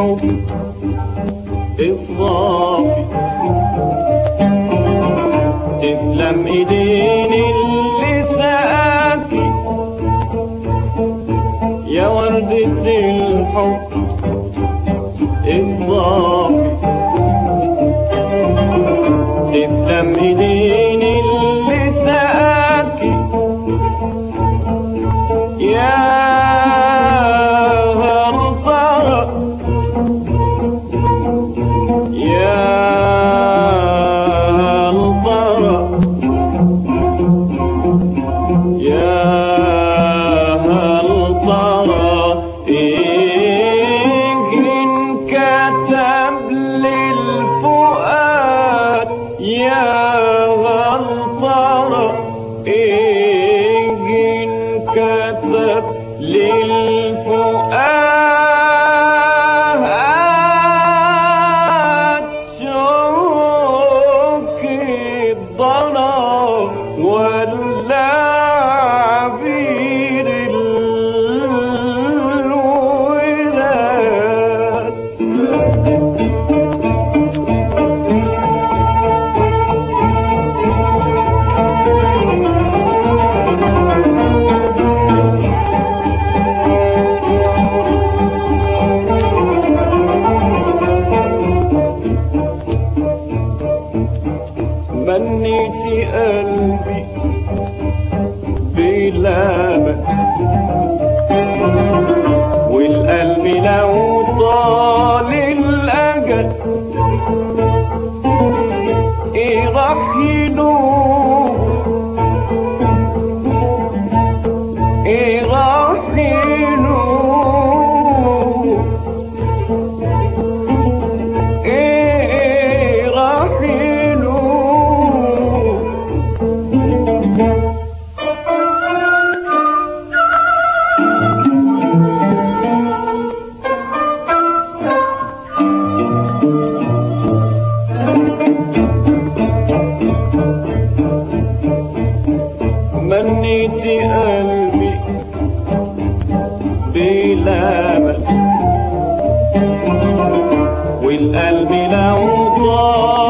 اضعفي اضعفي تسلم ايديني اللي ساقي يا وردة الحب اضعفي للفؤاد. إِلَّا قلبي بلا والقلب لو ضاع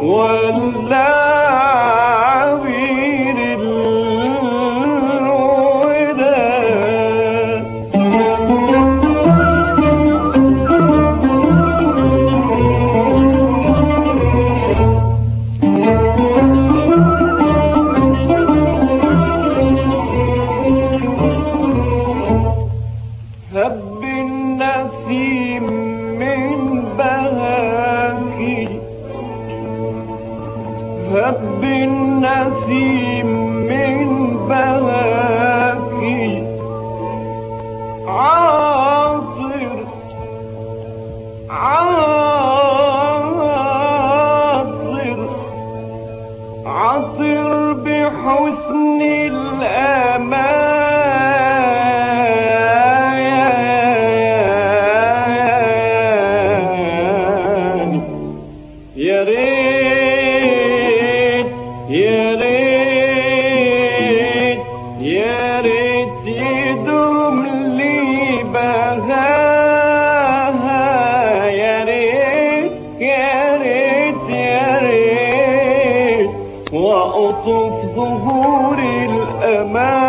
One love. فب النسيم. قطف ظهور الأمان.